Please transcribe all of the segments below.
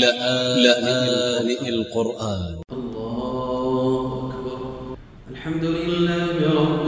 لآن القرآن الله أكبر الحمد لله رب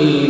ذلك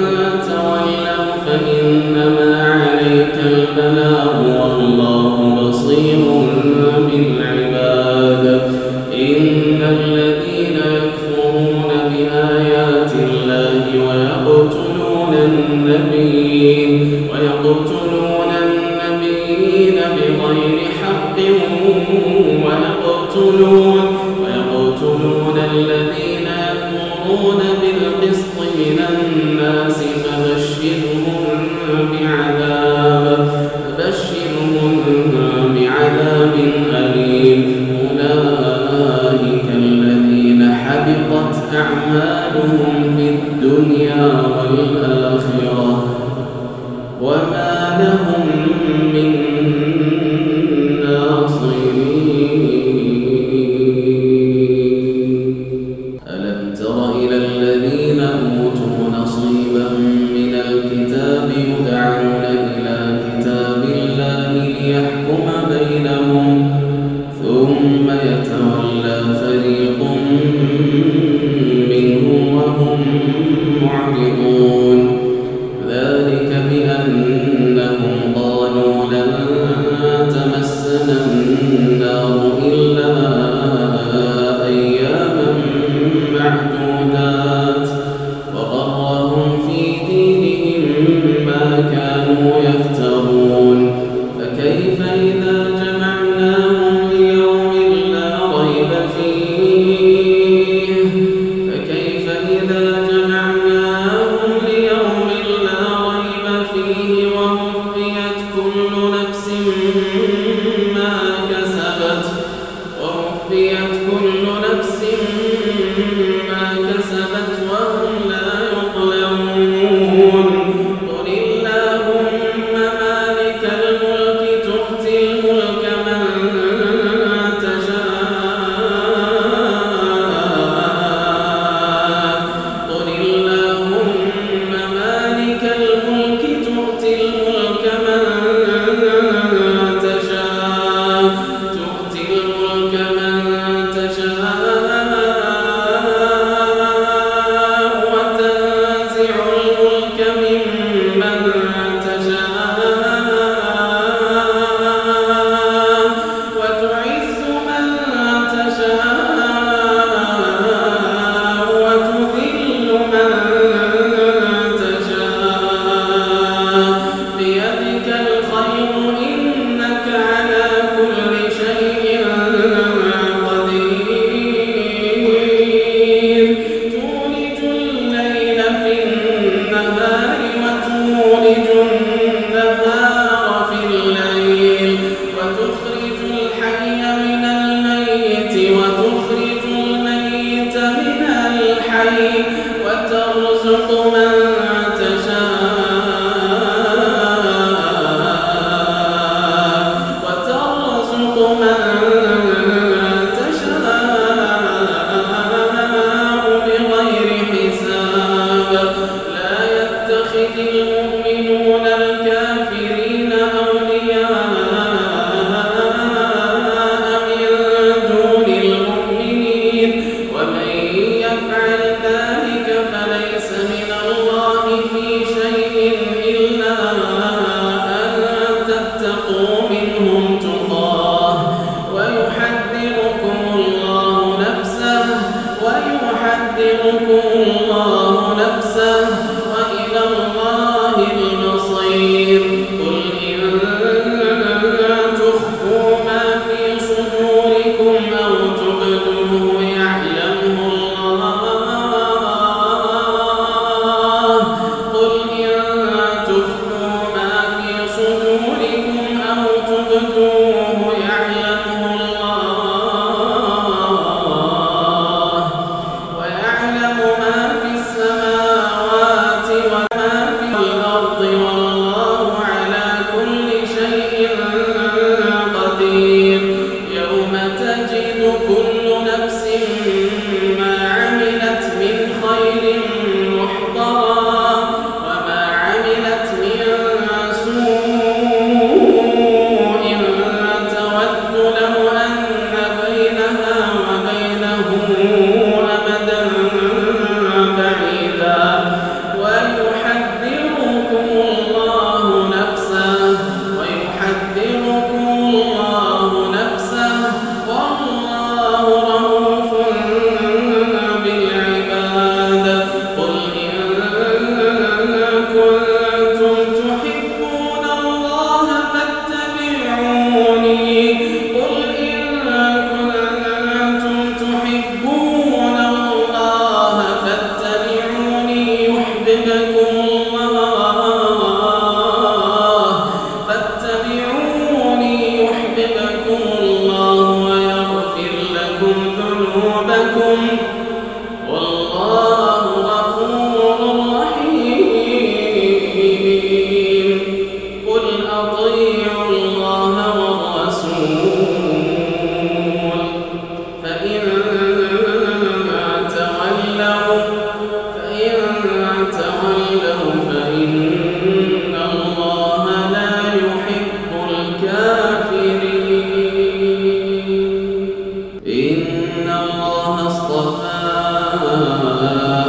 إن الله اصطفى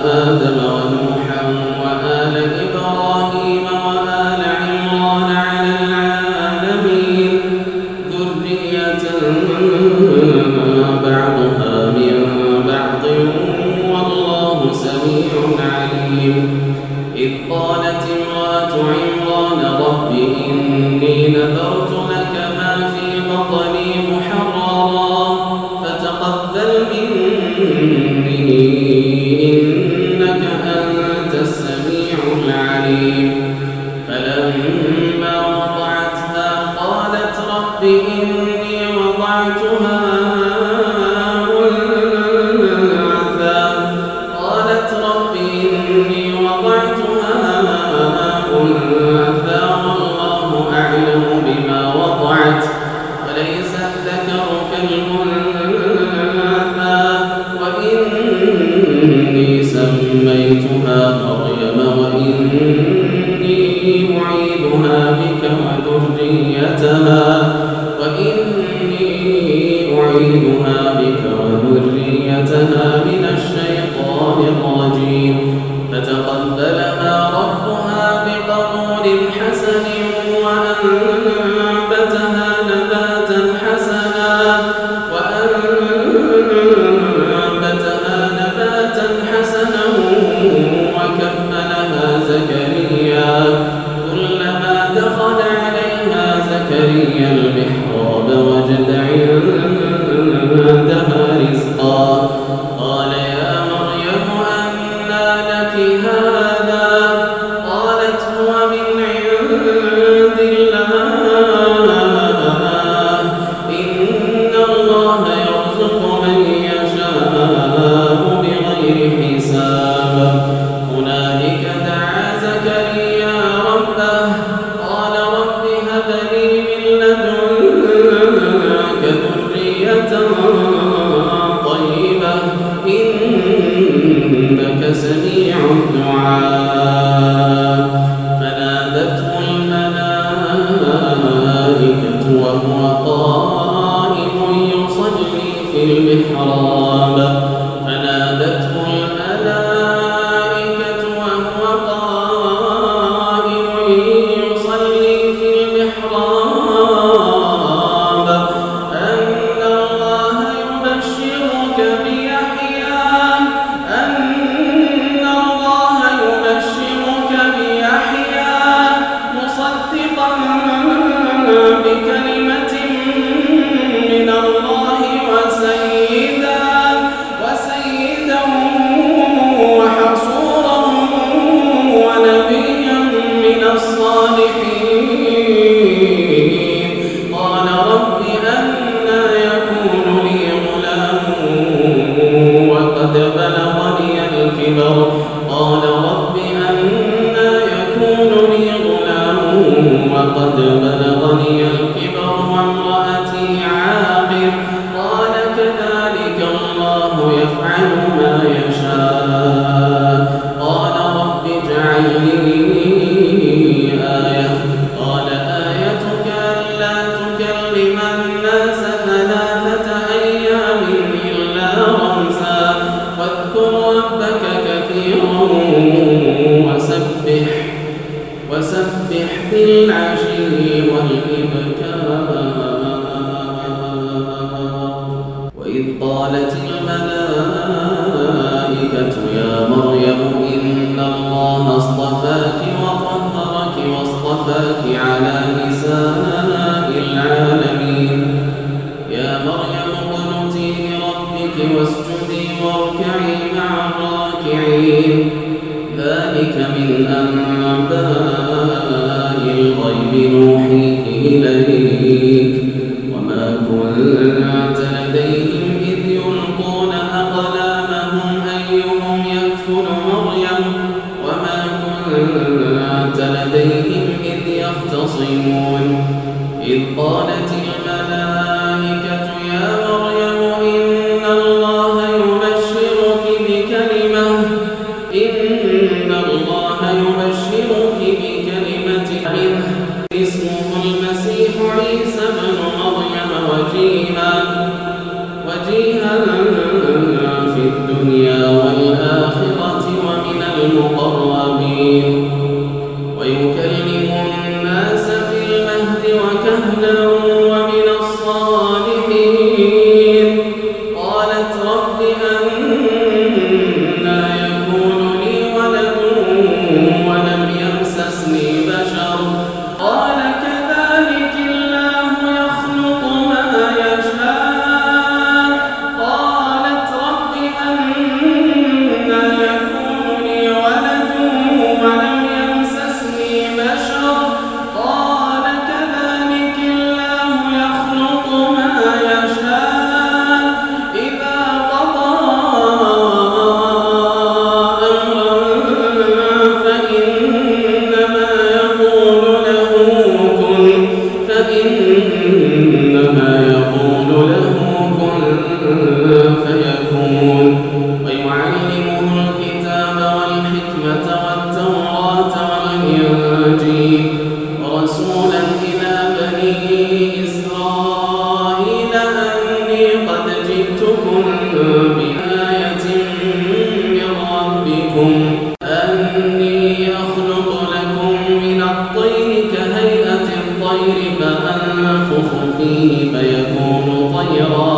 آدم الناس في المهد وكهلا ومن الصالحين الطير فأنفخ فيه فيكون طيرا.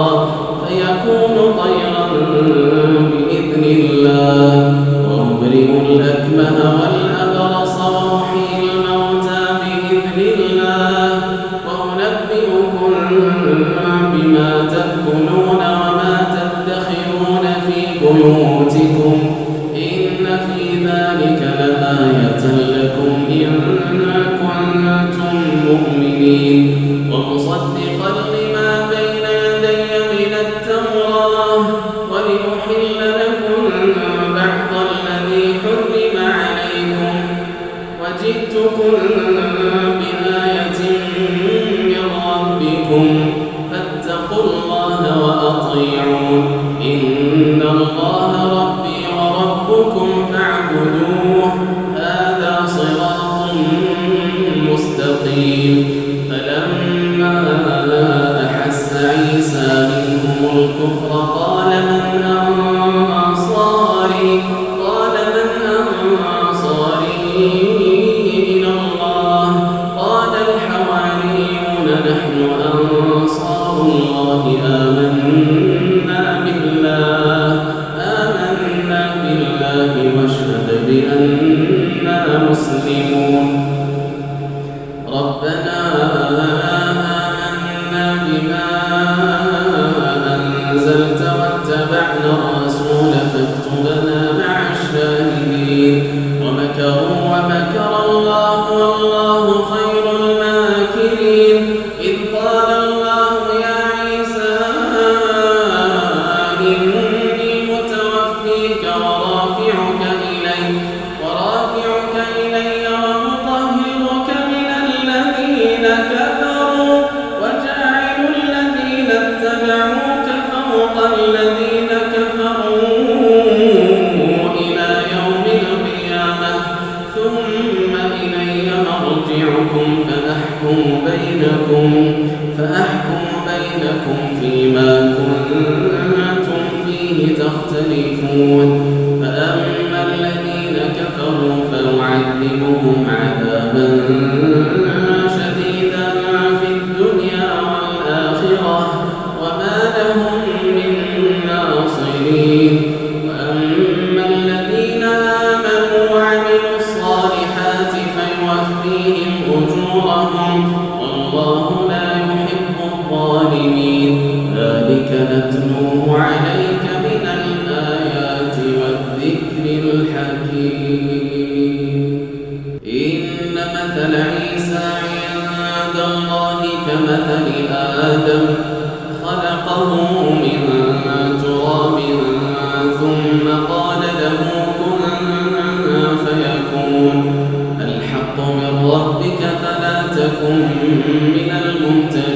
الرحيم ربك فلا تكن من الممتنين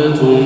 أولئك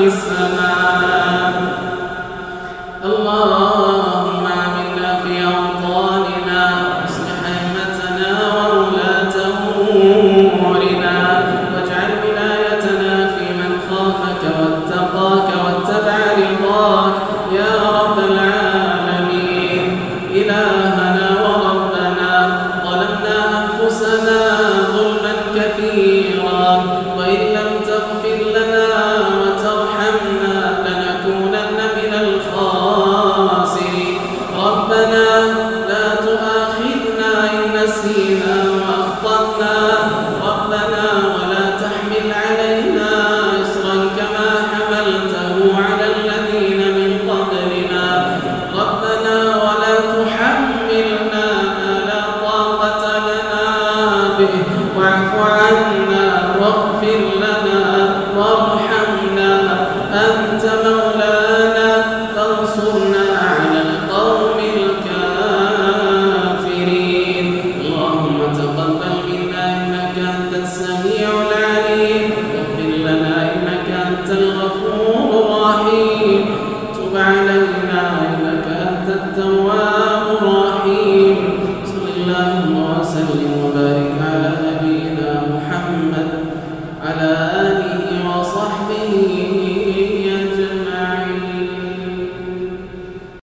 وسلم